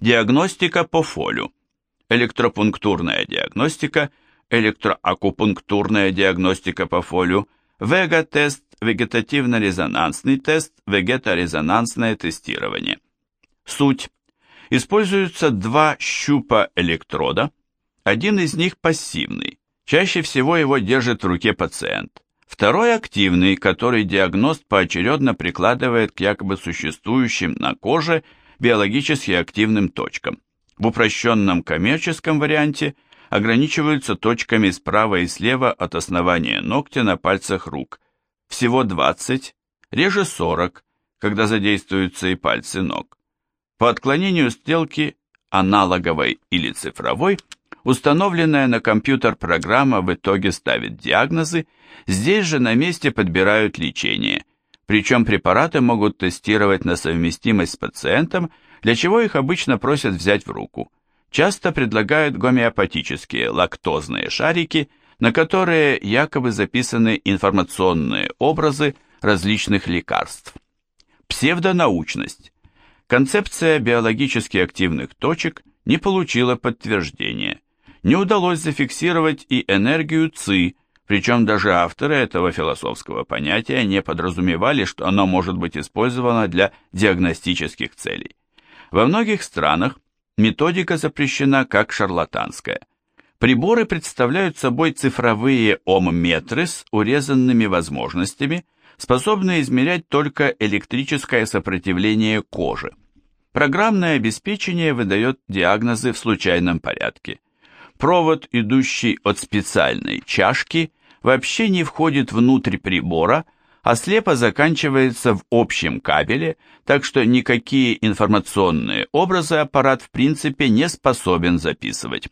Диагностика по фолю. Электропунктурная диагностика, электроакупунктурная диагностика по фолю, вега-тест, вегетативно-резонансный тест, вегеторезонансное тестирование. Суть. Используются два щупа электрода, один из них пассивный, чаще всего его держит в руке пациент. Второй активный, который диагност поочередно прикладывает к якобы существующим на коже биологически активным точкам. В упрощенном коммерческом варианте ограничиваются точками справа и слева от основания ногтя на пальцах рук. Всего 20, реже 40, когда задействуются и пальцы ног. По отклонению стрелки аналоговой или цифровой, установленная на компьютер программа в итоге ставит диагнозы, здесь же на месте подбирают лечение, причем препараты могут тестировать на совместимость с пациентом, для чего их обычно просят взять в руку. Часто предлагают гомеопатические лактозные шарики, на которые якобы записаны информационные образы различных лекарств. Псевдонаучность. Концепция биологически активных точек не получила подтверждения. Не удалось зафиксировать и энергию ЦИ, причем даже авторы этого философского понятия не подразумевали, что оно может быть использовано для диагностических целей. Во многих странах методика запрещена как шарлатанская. Приборы представляют собой цифровые ом-метры с урезанными возможностями, способные измерять только электрическое сопротивление кожи. Программное обеспечение выдает диагнозы в случайном порядке. Провод, идущий от специальной чашки, вообще не входит внутрь прибора, а слепо заканчивается в общем кабеле, так что никакие информационные образы аппарат в принципе не способен записывать.